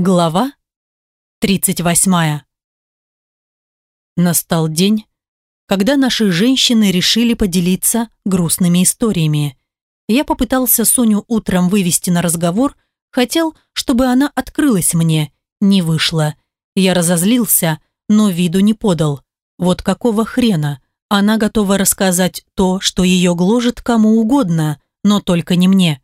Глава 38. Настал день, когда наши женщины решили поделиться грустными историями. Я попытался Соню утром вывести на разговор, хотел, чтобы она открылась мне, не вышло. Я разозлился, но виду не подал. Вот какого хрена? Она готова рассказать то, что ее гложет кому угодно, но только не мне.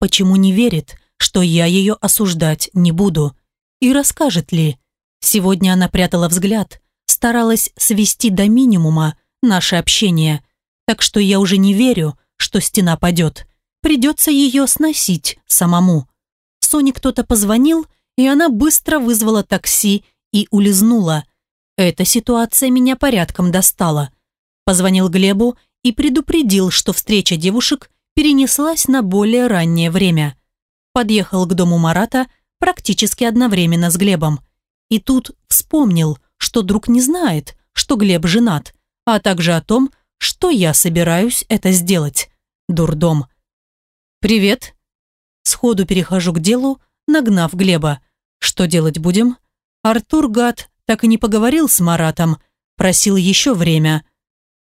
Почему не верит? Что я ее осуждать не буду. И расскажет ли? Сегодня она прятала взгляд, старалась свести до минимума наше общение, так что я уже не верю, что стена падет. Придется ее сносить самому. Соне кто-то позвонил, и она быстро вызвала такси и улизнула. Эта ситуация меня порядком достала. Позвонил Глебу и предупредил, что встреча девушек перенеслась на более раннее время подъехал к дому Марата практически одновременно с Глебом. И тут вспомнил, что друг не знает, что Глеб женат, а также о том, что я собираюсь это сделать. Дурдом. «Привет». Сходу перехожу к делу, нагнав Глеба. «Что делать будем?» Артур, гад, так и не поговорил с Маратом, просил еще время.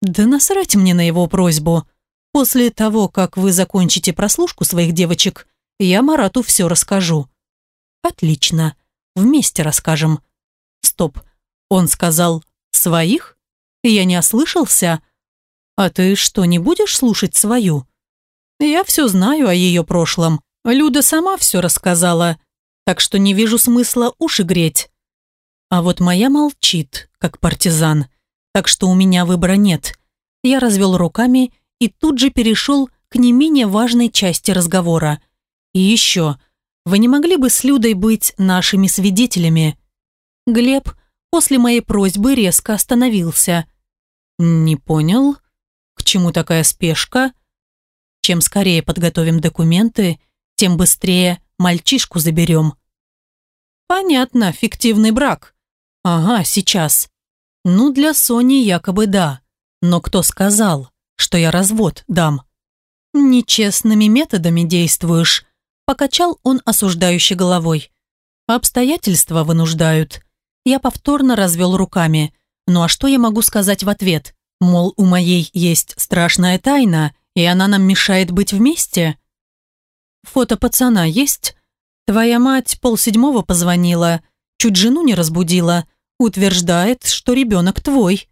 «Да насрать мне на его просьбу. После того, как вы закончите прослушку своих девочек, я Марату все расскажу». «Отлично. Вместе расскажем». «Стоп. Он сказал «своих»?» Я не ослышался. «А ты что, не будешь слушать свою?» «Я все знаю о ее прошлом. Люда сама все рассказала, так что не вижу смысла уши греть». А вот моя молчит, как партизан, так что у меня выбора нет. Я развел руками и тут же перешел к не менее важной части разговора – и еще, вы не могли бы с Людой быть нашими свидетелями?» Глеб после моей просьбы резко остановился. «Не понял? К чему такая спешка? Чем скорее подготовим документы, тем быстрее мальчишку заберем». «Понятно, фиктивный брак. Ага, сейчас. Ну, для Сони якобы да. Но кто сказал, что я развод дам?» «Нечестными методами действуешь», Покачал он осуждающей головой. Обстоятельства вынуждают. Я повторно развел руками. Ну а что я могу сказать в ответ? Мол, у моей есть страшная тайна, и она нам мешает быть вместе? Фото пацана есть? Твоя мать полседьмого позвонила, чуть жену не разбудила, утверждает, что ребенок твой.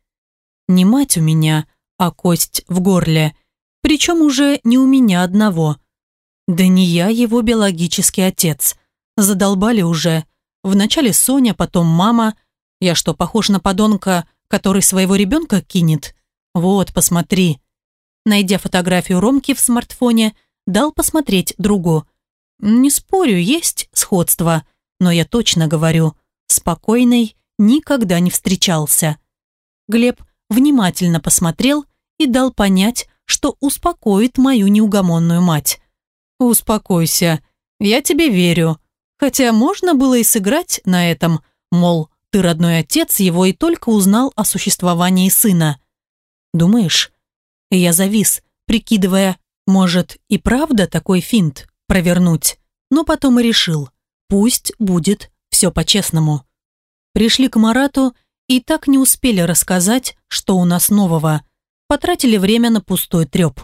Не мать у меня, а кость в горле. Причем уже не у меня одного – да не я его биологический отец. Задолбали уже. Вначале Соня, потом мама. Я что, похож на подонка, который своего ребенка кинет? Вот, посмотри. Найдя фотографию Ромки в смартфоне, дал посмотреть другу. Не спорю, есть сходство, но я точно говорю, спокойный никогда не встречался. Глеб внимательно посмотрел и дал понять, что успокоит мою неугомонную мать. «Успокойся, я тебе верю. Хотя можно было и сыграть на этом, мол, ты родной отец его и только узнал о существовании сына. Думаешь?» Я завис, прикидывая, может и правда такой финт провернуть, но потом и решил, пусть будет все по-честному. Пришли к Марату и так не успели рассказать, что у нас нового. Потратили время на пустой треп.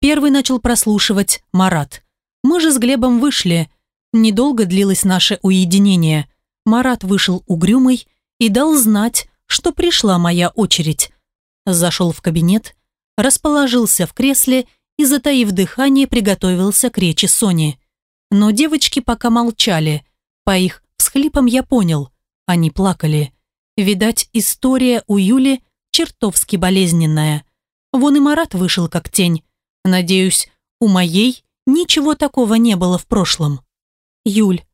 Первый начал прослушивать Марат. Мы же с Глебом вышли. Недолго длилось наше уединение. Марат вышел угрюмый и дал знать, что пришла моя очередь. Зашел в кабинет, расположился в кресле и, затаив дыхание, приготовился к речи Сони. Но девочки пока молчали. По их всхлипам я понял, они плакали. Видать, история у Юли чертовски болезненная. Вон и Марат вышел как тень. Надеюсь, у моей Ничего такого не было в прошлом. Юль,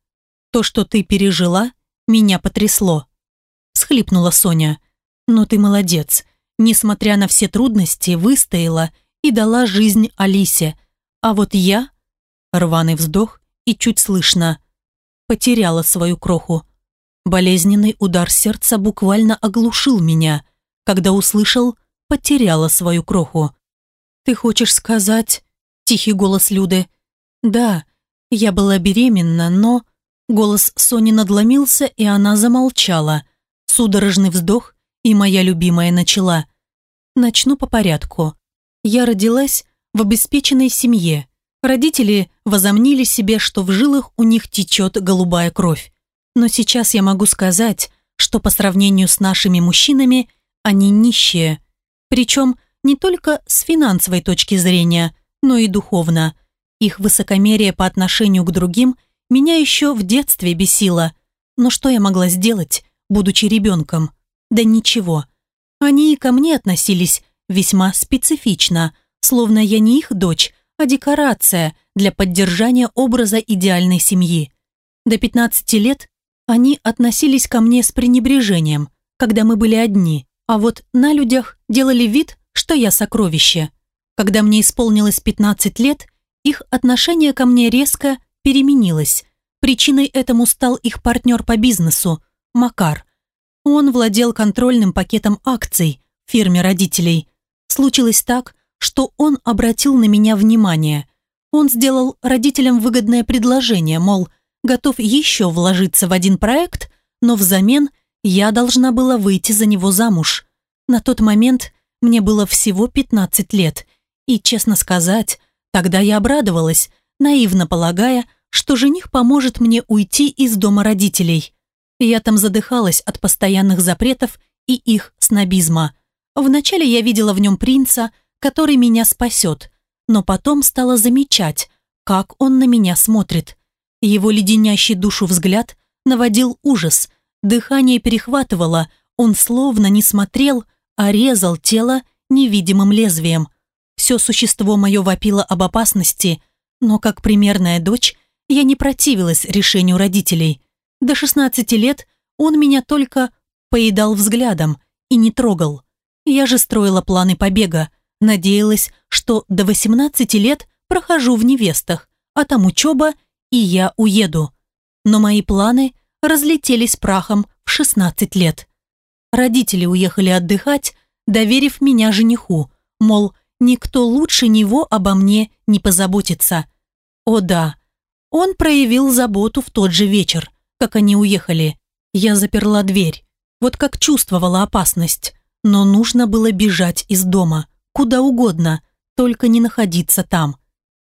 то, что ты пережила, меня потрясло. Схлипнула Соня. Но ты молодец. Несмотря на все трудности, выстояла и дала жизнь Алисе. А вот я... Рваный вздох и чуть слышно. Потеряла свою кроху. Болезненный удар сердца буквально оглушил меня, когда услышал «потеряла свою кроху». «Ты хочешь сказать...» Тихий голос Люды. «Да, я была беременна, но...» Голос Сони надломился, и она замолчала. Судорожный вздох, и моя любимая начала. Начну по порядку. Я родилась в обеспеченной семье. Родители возомнили себе, что в жилах у них течет голубая кровь. Но сейчас я могу сказать, что по сравнению с нашими мужчинами они нищие. Причем не только с финансовой точки зрения, но и духовно. Их высокомерие по отношению к другим меня еще в детстве бесило. Но что я могла сделать, будучи ребенком? Да ничего. Они и ко мне относились весьма специфично, словно я не их дочь, а декорация для поддержания образа идеальной семьи. До 15 лет они относились ко мне с пренебрежением, когда мы были одни, а вот на людях делали вид, что я сокровище. Когда мне исполнилось 15 лет, их отношение ко мне резко переменилось. Причиной этому стал их партнер по бизнесу, Макар. Он владел контрольным пакетом акций в фирме родителей. Случилось так, что он обратил на меня внимание. Он сделал родителям выгодное предложение, мол, готов еще вложиться в один проект, но взамен я должна была выйти за него замуж. На тот момент мне было всего 15 лет, и, честно сказать, тогда я обрадовалась, наивно полагая, что жених поможет мне уйти из дома родителей. Я там задыхалась от постоянных запретов и их снобизма. Вначале я видела в нем принца, который меня спасет, но потом стала замечать, как он на меня смотрит. Его леденящий душу взгляд наводил ужас, дыхание перехватывало, он словно не смотрел, а резал тело невидимым лезвием. Все существо мое вопило об опасности, но как примерная дочь я не противилась решению родителей. До 16 лет он меня только поедал взглядом и не трогал. Я же строила планы побега, надеялась, что до 18 лет прохожу в невестах, а там учеба и я уеду. Но мои планы разлетелись прахом в 16 лет. Родители уехали отдыхать, доверив меня жениху, мол, никто лучше него обо мне не позаботится. О да, он проявил заботу в тот же вечер, как они уехали. Я заперла дверь, вот как чувствовала опасность, но нужно было бежать из дома, куда угодно, только не находиться там.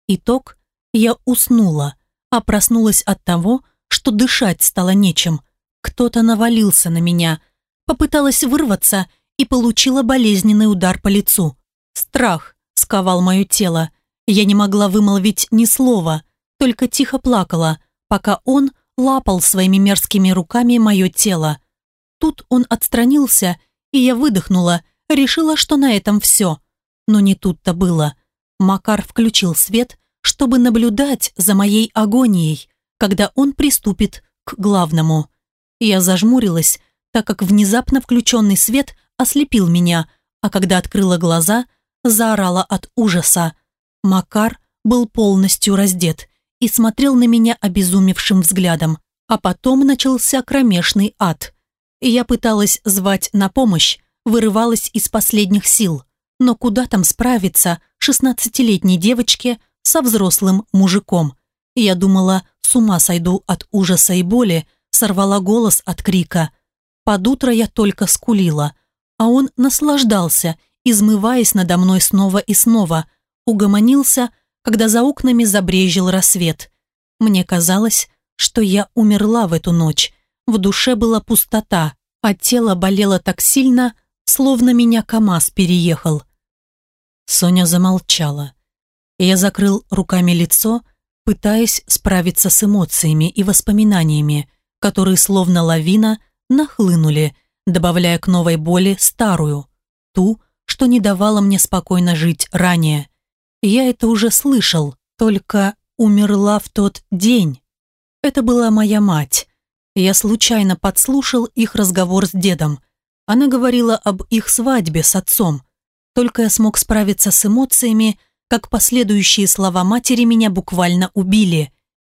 Итог – я уснула, а проснулась от того, что дышать стало нечем. Кто-то навалился на меня, попыталась вырваться и получила болезненный удар по лицу. Страх сковал мое тело. Я не могла вымолвить ни слова, только тихо плакала, пока он лапал своими мерзкими руками мое тело. Тут он отстранился, и я выдохнула, решила, что на этом все. Но не тут-то было. Макар включил свет, чтобы наблюдать за моей агонией, когда он приступит к главному. Я зажмурилась, так как внезапно включенный свет ослепил меня, а когда открыла глаза, заорала от ужаса. Макар был полностью раздет и смотрел на меня обезумевшим взглядом, а потом начался кромешный ад. Я пыталась звать на помощь, вырывалась из последних сил, но куда там справиться шестнадцатилетней девочке – со взрослым мужиком. Я думала, с ума сойду от ужаса и боли, сорвала голос от крика. Под утро я только скулила, а он наслаждался, измываясь надо мной снова и снова, угомонился, когда за окнами забрежил рассвет. Мне казалось, что я умерла в эту ночь. В душе была пустота, а тело болело так сильно, словно меня КамАЗ переехал. Соня замолчала. Я закрыл руками лицо, пытаясь справиться с эмоциями и воспоминаниями, которые словно лавина нахлынули, добавляя к новой боли старую, ту, что не давала мне спокойно жить ранее. Я это уже слышал, только умерла в тот день. Это была моя мать. Я случайно подслушал их разговор с дедом. Она говорила об их свадьбе с отцом. Только я смог справиться с эмоциями, как последующие слова матери меня буквально убили.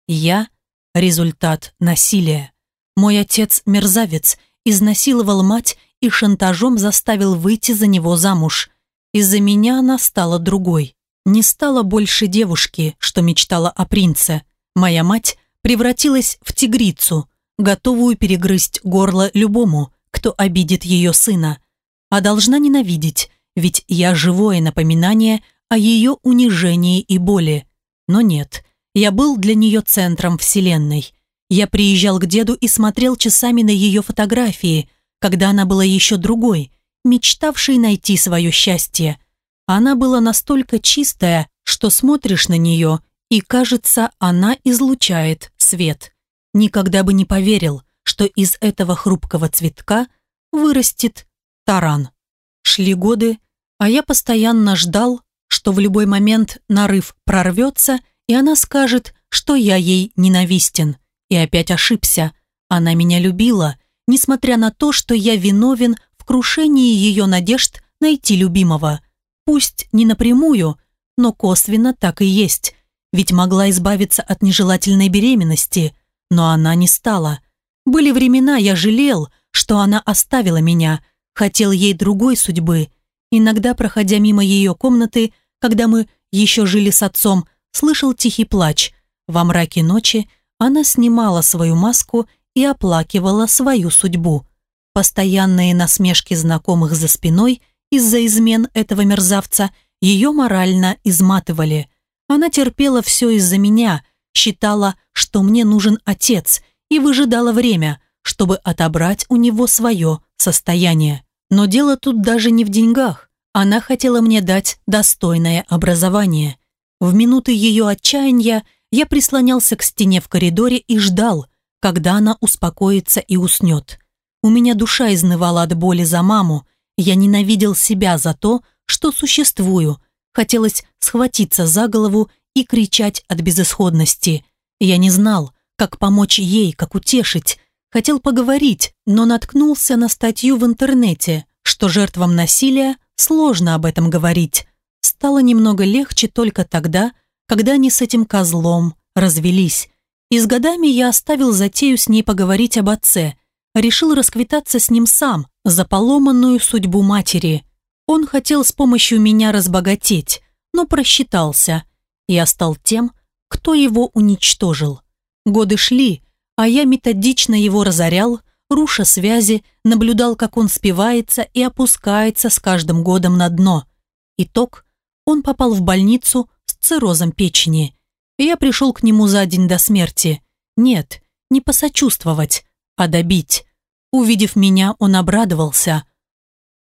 Я – результат насилия. Мой отец – мерзавец, изнасиловал мать и шантажом заставил выйти за него замуж. Из-за меня она стала другой. Не стала больше девушки, что мечтала о принце. Моя мать превратилась в тигрицу, готовую перегрызть горло любому, кто обидит ее сына. А должна ненавидеть, ведь я живое напоминание о ее унижении и боли. Но нет, я был для нее центром вселенной. Я приезжал к деду и смотрел часами на ее фотографии, когда она была еще другой, мечтавшей найти свое счастье. Она была настолько чистая, что смотришь на нее, и кажется, она излучает свет. Никогда бы не поверил, что из этого хрупкого цветка вырастет таран. Шли годы, а я постоянно ждал, что в любой момент нарыв прорвется, и она скажет, что я ей ненавистен. И опять ошибся. Она меня любила, несмотря на то, что я виновен в крушении ее надежд найти любимого. Пусть не напрямую, но косвенно так и есть. Ведь могла избавиться от нежелательной беременности, но она не стала. Были времена, я жалел, что она оставила меня, хотел ей другой судьбы. Иногда, проходя мимо ее комнаты, когда мы еще жили с отцом, слышал тихий плач. Во мраке ночи она снимала свою маску и оплакивала свою судьбу. Постоянные насмешки знакомых за спиной из-за измен этого мерзавца ее морально изматывали. Она терпела все из-за меня, считала, что мне нужен отец, и выжидала время, чтобы отобрать у него свое состояние. Но дело тут даже не в деньгах. Она хотела мне дать достойное образование. В минуты ее отчаяния я прислонялся к стене в коридоре и ждал, когда она успокоится и уснет. У меня душа изнывала от боли за маму, я ненавидел себя за то, что существую, хотелось схватиться за голову и кричать от безысходности. Я не знал, как помочь ей, как утешить. Хотел поговорить, но наткнулся на статью в интернете, что жертвам насилия сложно об этом говорить. Стало немного легче только тогда, когда они с этим козлом развелись. И с годами я оставил затею с ней поговорить об отце. Решил расквитаться с ним сам за поломанную судьбу матери. Он хотел с помощью меня разбогатеть, но просчитался. Я стал тем, кто его уничтожил. Годы шли, а я методично его разорял, руша связи, наблюдал, как он спивается и опускается с каждым годом на дно. Итог – он попал в больницу с циррозом печени. Я пришел к нему за день до смерти. Нет, не посочувствовать, а добить. Увидев меня, он обрадовался.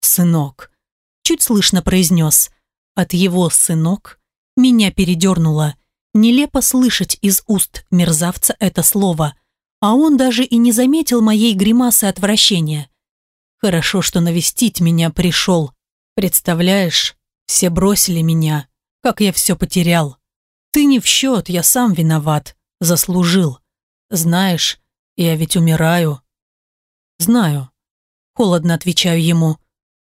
«Сынок», – чуть слышно произнес. От его «сынок» меня передернуло. Нелепо слышать из уст мерзавца это слово, а он даже и не заметил моей гримасы отвращения. Хорошо, что навестить меня пришел. Представляешь, все бросили меня, как я все потерял. Ты не в счет, я сам виноват, заслужил. Знаешь, я ведь умираю. Знаю. Холодно отвечаю ему.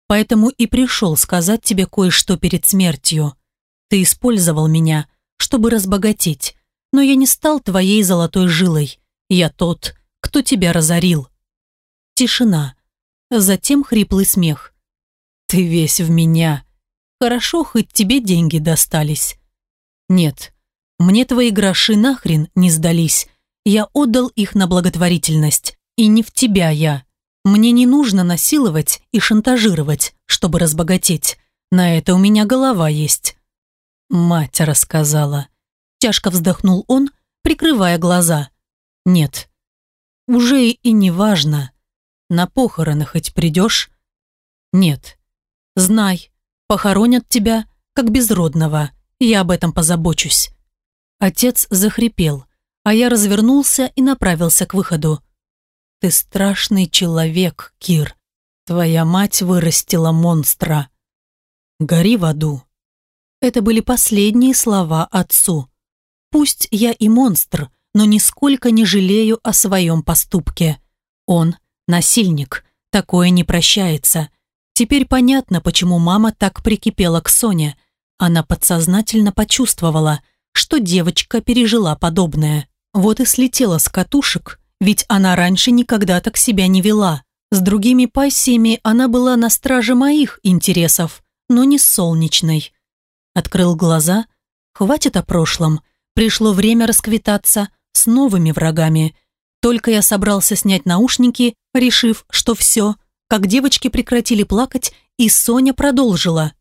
Поэтому и пришел сказать тебе кое-что перед смертью. Ты использовал меня, чтобы разбогатеть, но я не стал твоей золотой жилой. Я тот, кто тебя разорил. Тишина. Затем хриплый смех. Ты весь в меня. Хорошо, хоть тебе деньги достались. Нет, мне твои гроши нахрен не сдались. Я отдал их на благотворительность. И не в тебя я. Мне не нужно насиловать и шантажировать, чтобы разбогатеть. На это у меня голова есть. Мать рассказала. Тяжко вздохнул он, прикрывая глаза. Нет, уже и не важно. На похороны хоть придешь? Нет. Знай, похоронят тебя, как безродного. Я об этом позабочусь. Отец захрипел, а я развернулся и направился к выходу. Ты страшный человек, Кир. Твоя мать вырастила монстра. Гори в аду. Это были последние слова отцу. Пусть я и монстр, но нисколько не жалею о своем поступке. Он насильник, такое не прощается. Теперь понятно, почему мама так прикипела к Соне. Она подсознательно почувствовала, что девочка пережила подобное. Вот и слетела с катушек ведь она раньше никогда так себя не вела. С другими пассиями она была на страже моих интересов, но не солнечной. Открыл глаза. Хватит о прошлом. Пришло время расквитаться с новыми врагами. Только я собрался снять наушники, решив, что все, как девочки прекратили плакать, и Соня продолжила.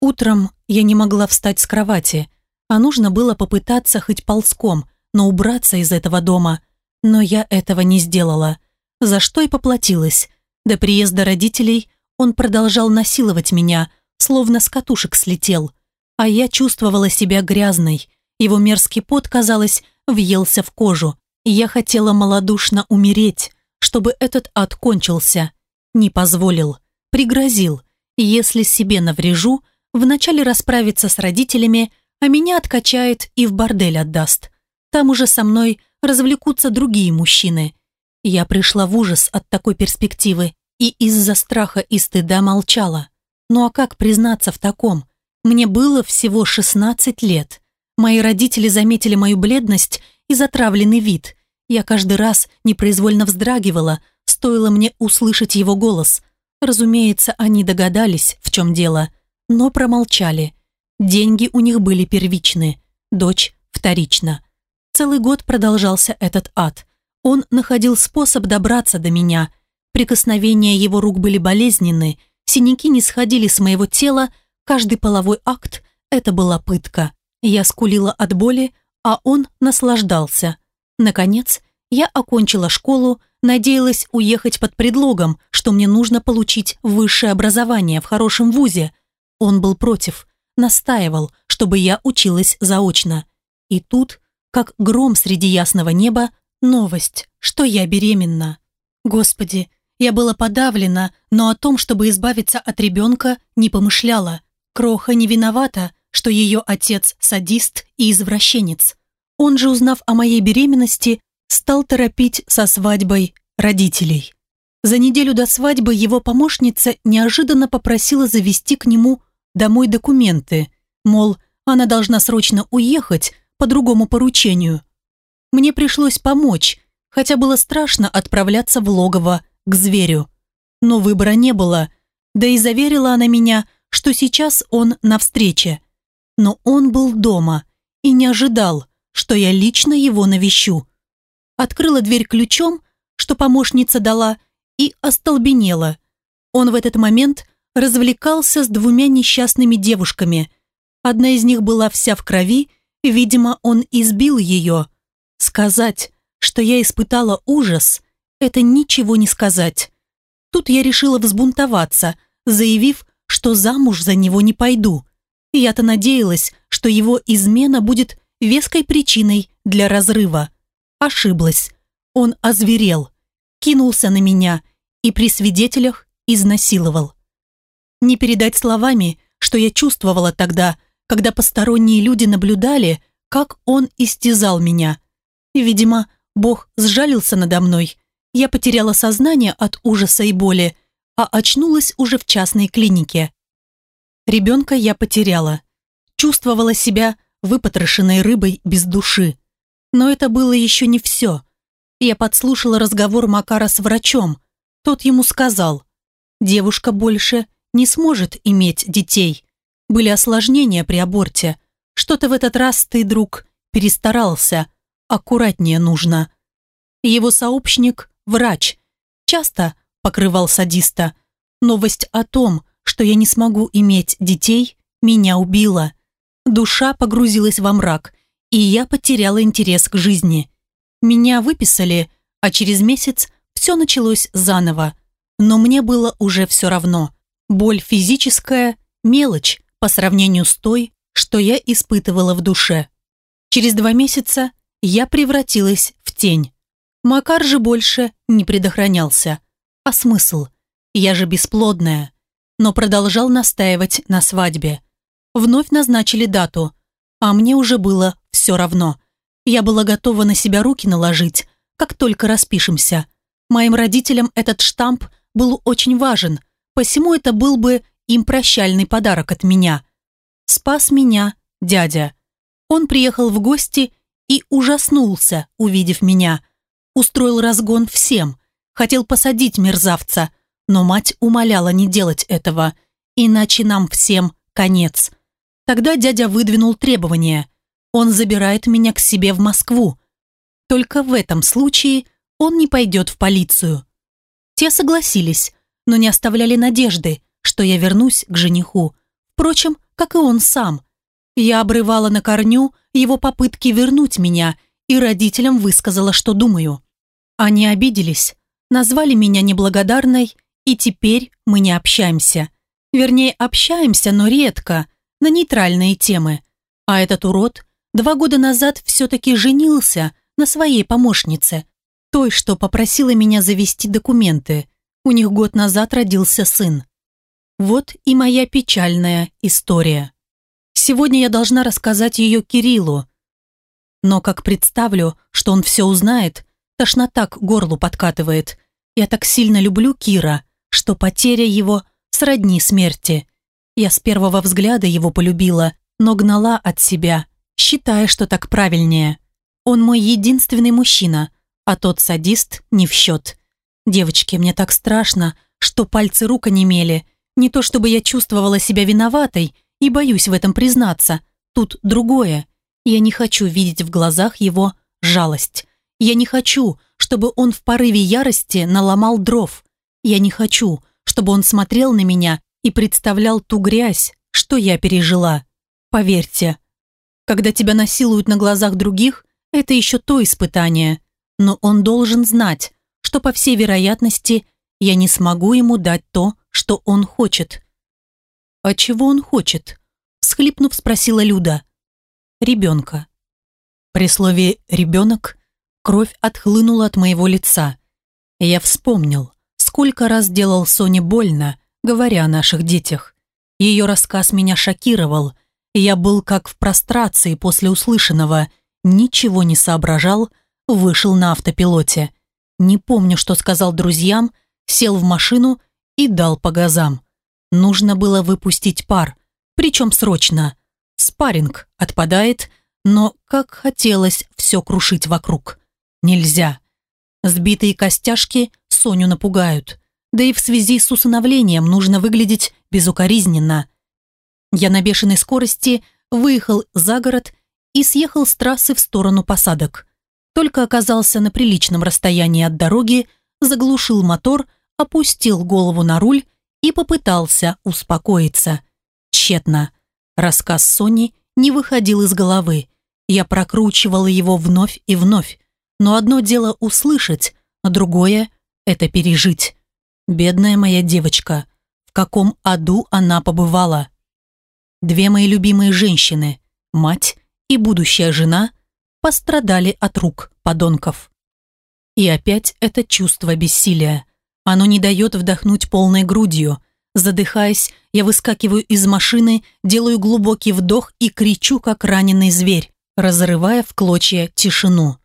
Утром я не могла встать с кровати, а нужно было попытаться хоть ползком, но убраться из этого дома. Но я этого не сделала, за что и поплатилась. До приезда родителей он продолжал насиловать меня, словно с катушек слетел. А я чувствовала себя грязной. Его мерзкий пот, казалось, въелся в кожу. Я хотела малодушно умереть, чтобы этот ад кончился. Не позволил. Пригрозил. Если себе наврежу, вначале расправиться с родителями, а меня откачает и в бордель отдаст. Там уже со мной развлекутся другие мужчины. Я пришла в ужас от такой перспективы и из-за страха и стыда молчала. Ну а как признаться в таком? Мне было всего 16 лет. Мои родители заметили мою бледность и затравленный вид. Я каждый раз непроизвольно вздрагивала, стоило мне услышать его голос. Разумеется, они догадались, в чем дело, но промолчали. Деньги у них были первичны, дочь вторична. Целый год продолжался этот ад. Он находил способ добраться до меня. Прикосновения его рук были болезненны, синяки не сходили с моего тела, каждый половой акт – это была пытка. Я скулила от боли, а он наслаждался. Наконец, я окончила школу, надеялась уехать под предлогом, что мне нужно получить высшее образование в хорошем вузе. Он был против, настаивал, чтобы я училась заочно. И тут, как гром среди ясного неба, новость, что я беременна. Господи, я была подавлена, но о том, чтобы избавиться от ребенка, не помышляла. Кроха не виновата, что ее отец садист и извращенец. Он же, узнав о моей беременности, стал торопить со свадьбой родителей. За неделю до свадьбы его помощница неожиданно попросила завести к нему домой документы, мол, она должна срочно уехать по другому поручению. Мне пришлось помочь, хотя было страшно отправляться в логово к зверю. Но выбора не было, да и заверила она меня, что сейчас он на встрече. Но он был дома и не ожидал, что я лично его навещу. Открыла дверь ключом, что помощница дала, и остолбенела. Он в этот момент развлекался с двумя несчастными девушками. Одна из них была вся в крови, видимо, он избил ее. Сказать, что я испытала ужас, это ничего не сказать. Тут я решила взбунтоваться, заявив, что замуж за него не пойду. Я-то надеялась, что его измена будет веской причиной для разрыва. Ошиблась. Он озверел, кинулся на меня и при свидетелях изнасиловал. Не передать словами, что я чувствовала тогда, когда посторонние люди наблюдали, как он истязал меня. Видимо, Бог сжалился надо мной. Я потеряла сознание от ужаса и боли, а очнулась уже в частной клинике. Ребенка я потеряла. Чувствовала себя выпотрошенной рыбой без души. Но это было еще не все. Я подслушала разговор Макара с врачом. Тот ему сказал, девушка больше не сможет иметь детей. Были осложнения при аборте. Что-то в этот раз ты, друг, перестарался. Аккуратнее нужно. Его сообщник – врач. Часто покрывал садиста. Новость о том, что я не смогу иметь детей, меня убила. Душа погрузилась во мрак, и я потеряла интерес к жизни. Меня выписали, а через месяц все началось заново. Но мне было уже все равно. Боль физическая – мелочь по сравнению с той, что я испытывала в душе. Через два месяца я превратилась в тень. Макар же больше не предохранялся. А смысл? Я же бесплодная. Но продолжал настаивать на свадьбе. Вновь назначили дату, а мне уже было все равно. Я была готова на себя руки наложить, как только распишемся. Моим родителям этот штамп был очень важен, посему это был бы им прощальный подарок от меня. Спас меня дядя. Он приехал в гости и ужаснулся, увидев меня. Устроил разгон всем, хотел посадить мерзавца, но мать умоляла не делать этого, иначе нам всем конец. Тогда дядя выдвинул требование. Он забирает меня к себе в Москву. Только в этом случае он не пойдет в полицию. Те согласились, но не оставляли надежды, что я вернусь к жениху. Впрочем, как и он сам. Я обрывала на корню его попытки вернуть меня и родителям высказала, что думаю. Они обиделись, назвали меня неблагодарной, и теперь мы не общаемся. Вернее, общаемся, но редко, на нейтральные темы. А этот урод два года назад все-таки женился на своей помощнице, той, что попросила меня завести документы. У них год назад родился сын. Вот и моя печальная история. Сегодня я должна рассказать ее Кириллу. Но как представлю, что он все узнает, тошнота к горлу подкатывает. Я так сильно люблю Кира, что потеря его сродни смерти. Я с первого взгляда его полюбила, но гнала от себя, считая, что так правильнее. Он мой единственный мужчина, а тот садист не в счет. Девочки, мне так страшно, что пальцы рук онемели. Не то чтобы я чувствовала себя виноватой и боюсь в этом признаться. Тут другое. Я не хочу видеть в глазах его жалость. Я не хочу, чтобы он в порыве ярости наломал дров. Я не хочу, чтобы он смотрел на меня и представлял ту грязь, что я пережила. Поверьте, когда тебя насилуют на глазах других, это еще то испытание. Но он должен знать, что, по всей вероятности, я не смогу ему дать то, что он хочет. «А чего он хочет?» – схлипнув, спросила Люда. «Ребенка». При слове «ребенок» кровь отхлынула от моего лица. Я вспомнил, сколько раз делал Соне больно, говоря о наших детях. Ее рассказ меня шокировал. Я был как в прострации после услышанного, ничего не соображал, вышел на автопилоте. Не помню, что сказал друзьям, сел в машину и дал по газам. Нужно было выпустить пар, причем срочно. Спарринг отпадает, но как хотелось все крушить вокруг. Нельзя. Сбитые костяшки Соню напугают. Да и в связи с усыновлением нужно выглядеть безукоризненно. Я на бешеной скорости выехал за город и съехал с трассы в сторону посадок. Только оказался на приличном расстоянии от дороги, заглушил мотор, опустил голову на руль и попытался успокоиться. Тщетно. Рассказ Сони не выходил из головы. Я прокручивала его вновь и вновь. Но одно дело услышать, а другое – это пережить. Бедная моя девочка, в каком аду она побывала. Две мои любимые женщины, мать и будущая жена, пострадали от рук подонков. И опять это чувство бессилия. Оно не дает вдохнуть полной грудью. Задыхаясь, я выскакиваю из машины, делаю глубокий вдох и кричу, как раненый зверь, разрывая в клочья тишину.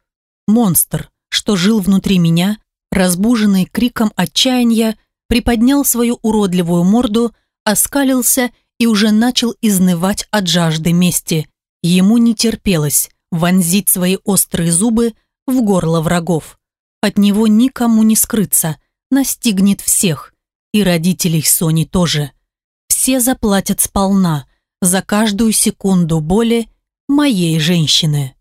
Монстр, что жил внутри меня, разбуженный криком отчаяния, приподнял свою уродливую морду, оскалился и уже начал изнывать от жажды мести. Ему не терпелось вонзить свои острые зубы в горло врагов. От него никому не скрыться, настигнет всех, и родителей Сони тоже. Все заплатят сполна за каждую секунду боли моей женщины.